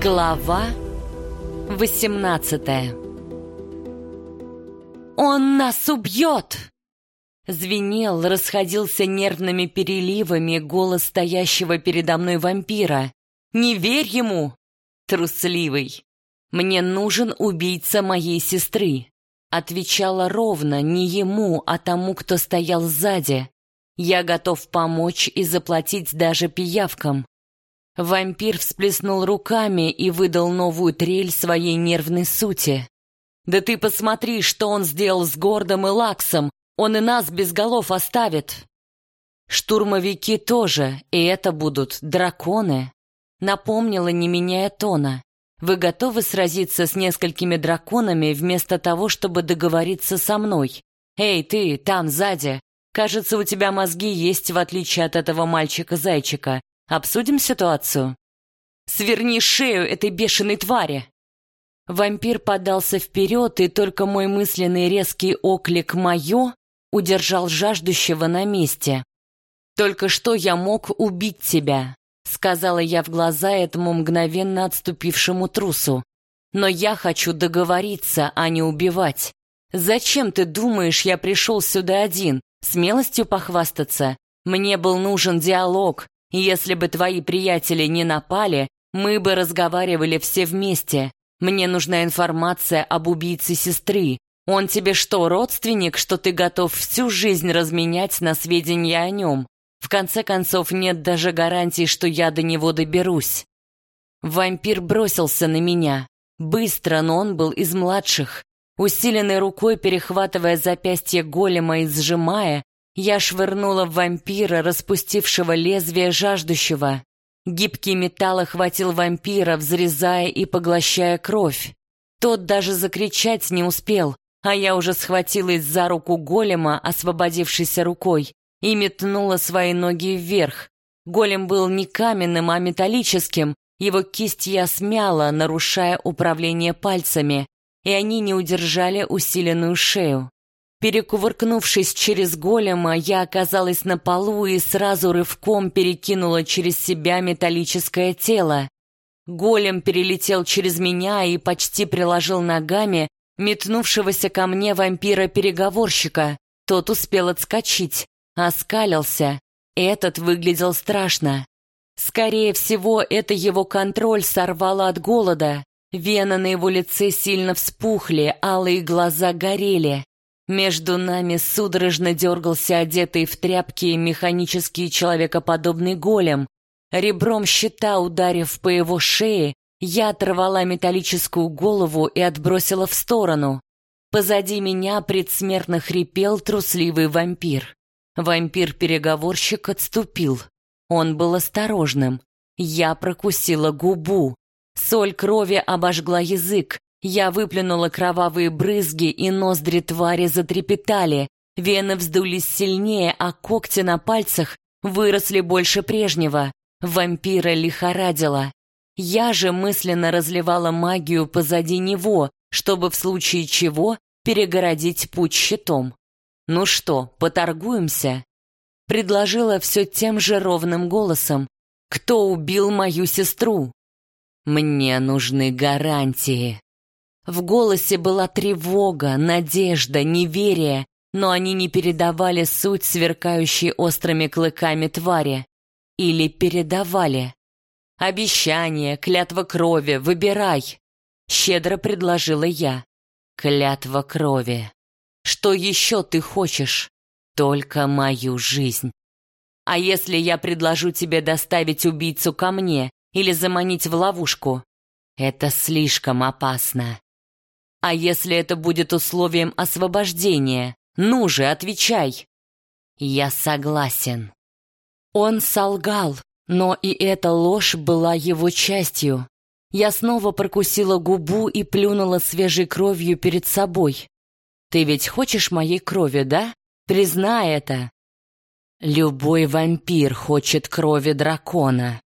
Глава 18 «Он нас убьет!» Звенел, расходился нервными переливами голос стоящего передо мной вампира. «Не верь ему!» Трусливый. «Мне нужен убийца моей сестры!» Отвечала ровно не ему, а тому, кто стоял сзади. «Я готов помочь и заплатить даже пиявкам. Вампир всплеснул руками и выдал новую трель своей нервной сути. «Да ты посмотри, что он сделал с Гордом и Лаксом! Он и нас без голов оставит!» «Штурмовики тоже, и это будут драконы!» Напомнила, не меняя тона. «Вы готовы сразиться с несколькими драконами вместо того, чтобы договориться со мной? Эй, ты, там, сзади! Кажется, у тебя мозги есть, в отличие от этого мальчика-зайчика. Обсудим ситуацию. Сверни шею этой бешеной твари. Вампир подался вперед, и только мой мысленный резкий оклик «моё» удержал жаждущего на месте. «Только что я мог убить тебя», — сказала я в глаза этому мгновенно отступившему трусу. «Но я хочу договориться, а не убивать. Зачем ты думаешь, я пришел сюда один? Смелостью похвастаться? Мне был нужен диалог, если бы твои приятели не напали, мы бы разговаривали все вместе. Мне нужна информация об убийце сестры. Он тебе что, родственник, что ты готов всю жизнь разменять на сведения о нем? В конце концов, нет даже гарантии, что я до него доберусь. Вампир бросился на меня. Быстро, но он был из младших. Усиленной рукой перехватывая запястье голема и сжимая, я швырнула в вампира, распустившего лезвие жаждущего. Гибкий металл охватил вампира, взрезая и поглощая кровь. Тот даже закричать не успел, а я уже схватилась за руку голема, освободившейся рукой, и метнула свои ноги вверх. Голем был не каменным, а металлическим, его кисть я смяла, нарушая управление пальцами, и они не удержали усиленную шею. Перекувыркнувшись через голема, я оказалась на полу и сразу рывком перекинула через себя металлическое тело. Голем перелетел через меня и почти приложил ногами метнувшегося ко мне вампира-переговорщика. Тот успел отскочить, оскалился. Этот выглядел страшно. Скорее всего, это его контроль сорвало от голода. Вены на его лице сильно вспухли, алые глаза горели. Между нами судорожно дергался одетый в тряпки механический человекоподобный голем. Ребром щита, ударив по его шее, я оторвала металлическую голову и отбросила в сторону. Позади меня предсмертно хрипел трусливый вампир. Вампир-переговорщик отступил. Он был осторожным. Я прокусила губу. Соль крови обожгла язык. Я выплюнула кровавые брызги, и ноздри твари затрепетали. Вены вздулись сильнее, а когти на пальцах выросли больше прежнего. Вампира лихорадила. Я же мысленно разливала магию позади него, чтобы в случае чего перегородить путь щитом. «Ну что, поторгуемся?» Предложила все тем же ровным голосом. «Кто убил мою сестру?» «Мне нужны гарантии», в голосе была тревога, надежда, неверие, но они не передавали суть сверкающей острыми клыками твари. Или передавали. «Обещание, клятва крови, выбирай!» Щедро предложила я. «Клятва крови. Что еще ты хочешь? Только мою жизнь. А если я предложу тебе доставить убийцу ко мне или заманить в ловушку? Это слишком опасно. А если это будет условием освобождения? Ну же, отвечай. Я согласен. Он солгал, но и эта ложь была его частью. Я снова прокусила губу и плюнула свежей кровью перед собой. Ты ведь хочешь моей крови, да? Признай это. Любой вампир хочет крови дракона.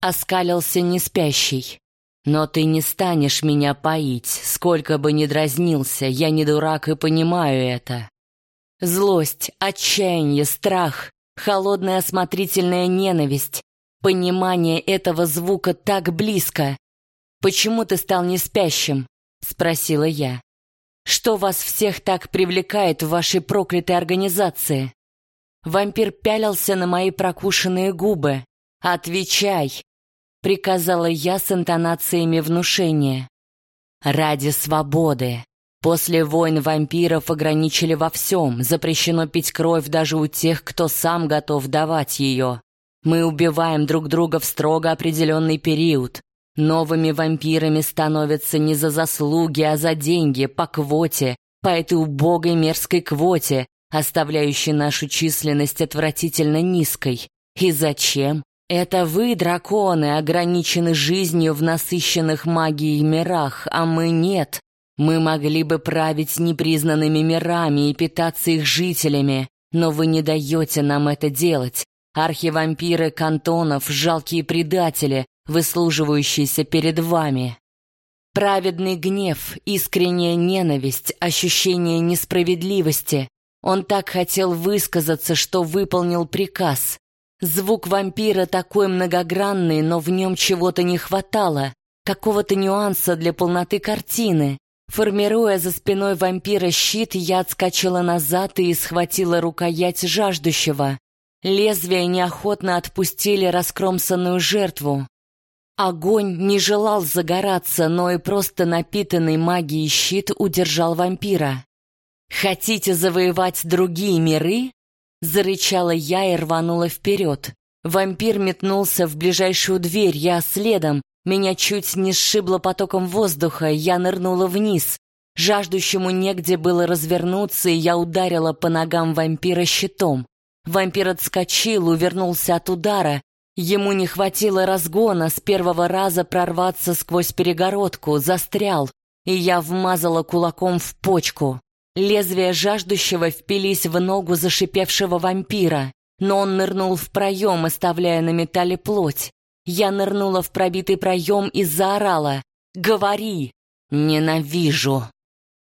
Оскалился неспящий. Но ты не станешь меня поить, сколько бы ни дразнился, я не дурак и понимаю это. Злость, отчаяние, страх, холодная осмотрительная ненависть, понимание этого звука так близко. «Почему ты стал неспящим?» — спросила я. «Что вас всех так привлекает в вашей проклятой организации?» Вампир пялился на мои прокушенные губы. «Отвечай!» — приказала я с интонациями внушения. «Ради свободы. После войн вампиров ограничили во всем, запрещено пить кровь даже у тех, кто сам готов давать ее. Мы убиваем друг друга в строго определенный период. Новыми вампирами становятся не за заслуги, а за деньги, по квоте, по этой убогой мерзкой квоте, оставляющей нашу численность отвратительно низкой. И зачем? Это вы, драконы, ограничены жизнью в насыщенных магией мирах, а мы нет. Мы могли бы править непризнанными мирами и питаться их жителями, но вы не даете нам это делать. Архивампиры кантонов — жалкие предатели, выслуживающиеся перед вами. Праведный гнев, искренняя ненависть, ощущение несправедливости. Он так хотел высказаться, что выполнил приказ. Звук вампира такой многогранный, но в нем чего-то не хватало, какого-то нюанса для полноты картины. Формируя за спиной вампира щит, я отскочила назад и схватила рукоять жаждущего. Лезвия неохотно отпустили раскромсанную жертву. Огонь не желал загораться, но и просто напитанный магией щит удержал вампира. «Хотите завоевать другие миры?» Зарычала я и рванула вперед. Вампир метнулся в ближайшую дверь, я следом, меня чуть не сшибло потоком воздуха, я нырнула вниз. Жаждущему негде было развернуться, и я ударила по ногам вампира щитом. Вампир отскочил, увернулся от удара. Ему не хватило разгона с первого раза прорваться сквозь перегородку, застрял, и я вмазала кулаком в почку. Лезвия жаждущего впились в ногу зашипевшего вампира, но он нырнул в проем, оставляя на металле плоть. Я нырнула в пробитый проем и заорала «Говори!» «Ненавижу!»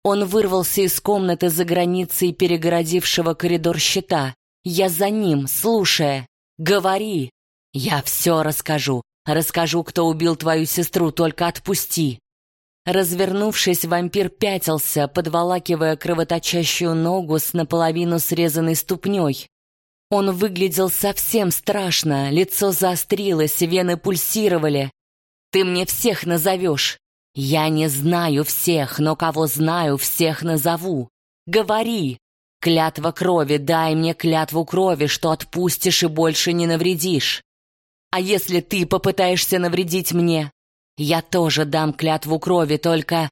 Он вырвался из комнаты за границей перегородившего коридор щита. Я за ним, слушая. «Говори!» «Я все расскажу. Расскажу, кто убил твою сестру, только отпусти!» Развернувшись, вампир пятился, подволакивая кровоточащую ногу с наполовину срезанной ступней. Он выглядел совсем страшно, лицо заострилось, вены пульсировали. «Ты мне всех назовешь!» «Я не знаю всех, но кого знаю, всех назову!» «Говори!» «Клятва крови, дай мне клятву крови, что отпустишь и больше не навредишь!» «А если ты попытаешься навредить мне?» «Я тоже дам клятву крови, только...»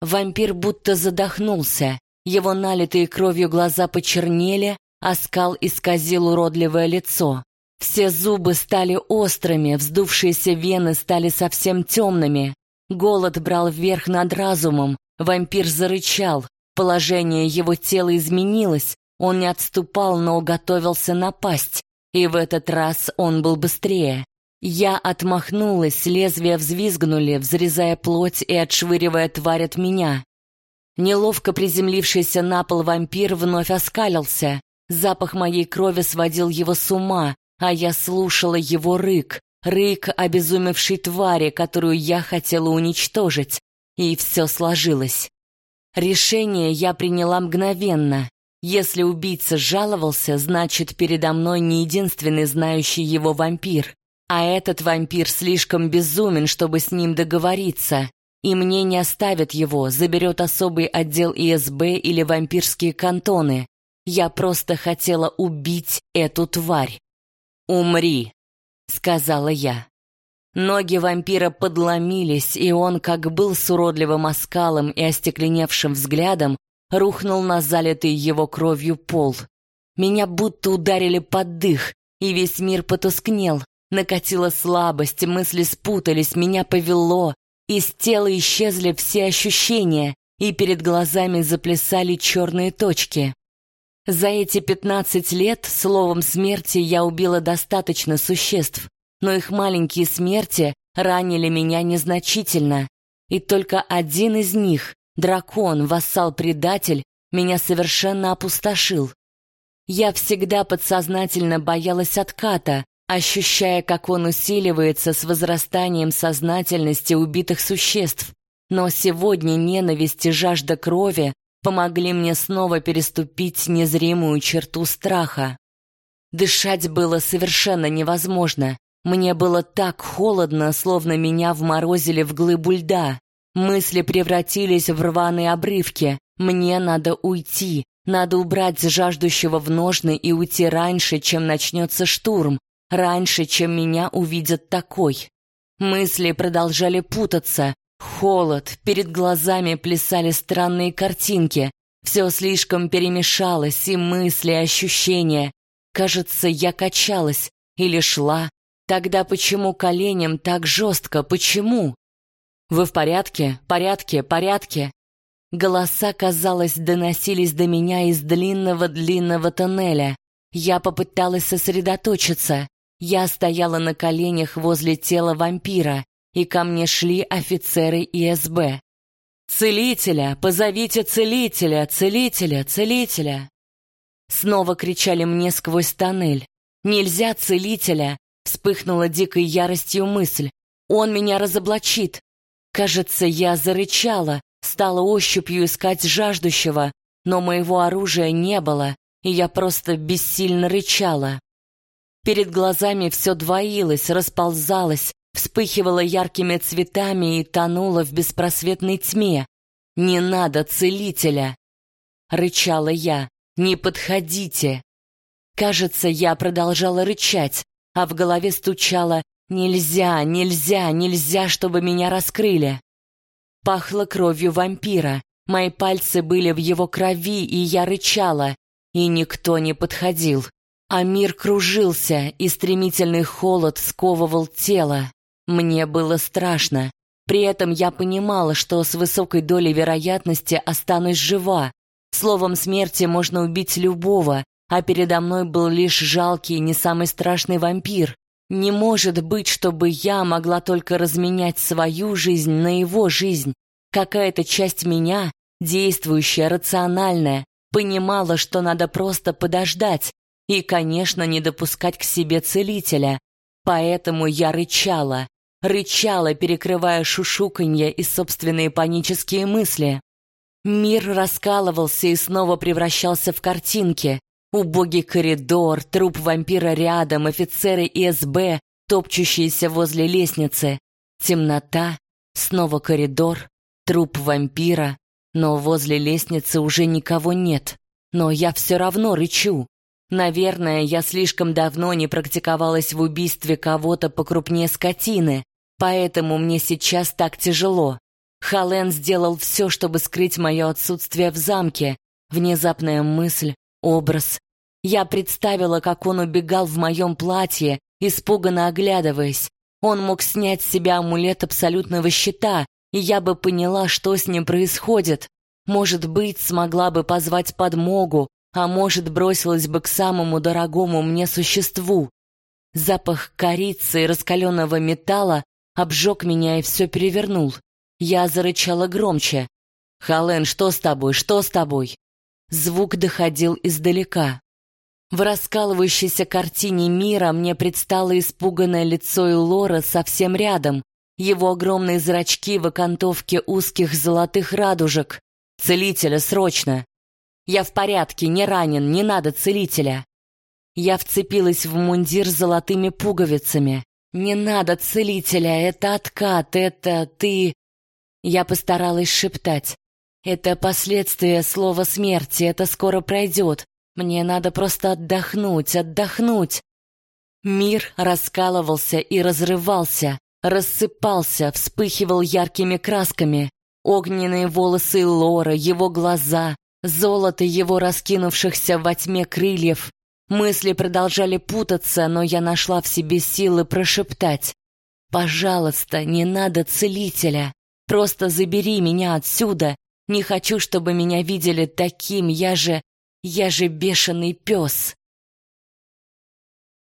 Вампир будто задохнулся. Его налитые кровью глаза почернели, а скал исказил уродливое лицо. Все зубы стали острыми, вздувшиеся вены стали совсем темными. Голод брал верх над разумом, вампир зарычал, положение его тела изменилось, он не отступал, но готовился напасть, и в этот раз он был быстрее. Я отмахнулась, лезвия взвизгнули, взрезая плоть и отшвыривая тварь от меня. Неловко приземлившийся на пол вампир вновь оскалился. Запах моей крови сводил его с ума, а я слушала его рык, рык обезумевшей твари, которую я хотела уничтожить. И все сложилось. Решение я приняла мгновенно. Если убийца жаловался, значит, передо мной не единственный знающий его вампир. А этот вампир слишком безумен, чтобы с ним договориться. И мне не оставят его, заберет особый отдел ИСБ или вампирские кантоны. Я просто хотела убить эту тварь. «Умри», — сказала я. Ноги вампира подломились, и он, как был с уродливым оскалом и остекленевшим взглядом, рухнул на залитый его кровью пол. Меня будто ударили под дых, и весь мир потускнел, Накатила слабость, мысли спутались, меня повело. Из тела исчезли все ощущения, и перед глазами заплясали черные точки. За эти пятнадцать лет, словом смерти, я убила достаточно существ, но их маленькие смерти ранили меня незначительно. И только один из них, дракон, вассал-предатель, меня совершенно опустошил. Я всегда подсознательно боялась отката, ощущая, как он усиливается с возрастанием сознательности убитых существ. Но сегодня ненависть и жажда крови помогли мне снова переступить незримую черту страха. Дышать было совершенно невозможно. Мне было так холодно, словно меня вморозили в глыбу льда. Мысли превратились в рваные обрывки. Мне надо уйти, надо убрать жаждущего в ножны и уйти раньше, чем начнется штурм, раньше, чем меня увидят такой. Мысли продолжали путаться. Холод, перед глазами плясали странные картинки. Все слишком перемешалось, и мысли, и ощущения. Кажется, я качалась или шла. Тогда почему коленям так жестко? Почему? Вы в порядке? Порядке? Порядке? Голоса, казалось, доносились до меня из длинного-длинного тоннеля. Я попыталась сосредоточиться. Я стояла на коленях возле тела вампира, и ко мне шли офицеры ИСБ. «Целителя! Позовите целителя! Целителя! Целителя!» Снова кричали мне сквозь тоннель. «Нельзя целителя!» Вспыхнула дикой яростью мысль. «Он меня разоблачит!» Кажется, я зарычала, стала ощупью искать жаждущего, но моего оружия не было, и я просто бессильно рычала. Перед глазами все двоилось, расползалось, вспыхивало яркими цветами и тонуло в беспросветной тьме. «Не надо целителя!» — рычала я. «Не подходите!» Кажется, я продолжала рычать, а в голове стучало «Нельзя, нельзя, нельзя, чтобы меня раскрыли!» Пахло кровью вампира, мои пальцы были в его крови, и я рычала, и никто не подходил. А мир кружился, и стремительный холод сковывал тело. Мне было страшно. При этом я понимала, что с высокой долей вероятности останусь жива. Словом смерти можно убить любого, а передо мной был лишь жалкий, не самый страшный вампир. Не может быть, чтобы я могла только разменять свою жизнь на его жизнь. Какая-то часть меня, действующая, рациональная, понимала, что надо просто подождать, и, конечно, не допускать к себе целителя. Поэтому я рычала, рычала, перекрывая шушуканье и собственные панические мысли. Мир раскалывался и снова превращался в картинки. Убогий коридор, труп вампира рядом, офицеры ИСБ, топчущиеся возле лестницы. Темнота, снова коридор, труп вампира. Но возле лестницы уже никого нет. Но я все равно рычу. Наверное, я слишком давно не практиковалась в убийстве кого-то покрупнее скотины, поэтому мне сейчас так тяжело. Хален сделал все, чтобы скрыть мое отсутствие в замке. Внезапная мысль, образ. Я представила, как он убегал в моем платье, испуганно оглядываясь. Он мог снять с себя амулет абсолютного щита, и я бы поняла, что с ним происходит. Может быть, смогла бы позвать подмогу, а может, бросилась бы к самому дорогому мне существу. Запах корицы и раскаленного металла обжег меня и все перевернул. Я зарычала громче. «Хален, что с тобой? Что с тобой?» Звук доходил издалека. В раскалывающейся картине мира мне предстало испуганное лицо Илора совсем рядом, его огромные зрачки в окантовке узких золотых радужек. «Целителя, срочно!» Я в порядке, не ранен, не надо целителя. Я вцепилась в мундир с золотыми пуговицами. Не надо целителя, это откат, это ты... Я постаралась шептать. Это последствия слова смерти, это скоро пройдет. Мне надо просто отдохнуть, отдохнуть. Мир раскалывался и разрывался, рассыпался, вспыхивал яркими красками. Огненные волосы Лора, его глаза, Золото его раскинувшихся во тьме крыльев. Мысли продолжали путаться, но я нашла в себе силы прошептать. «Пожалуйста, не надо целителя. Просто забери меня отсюда. Не хочу, чтобы меня видели таким. Я же... я же бешеный пес».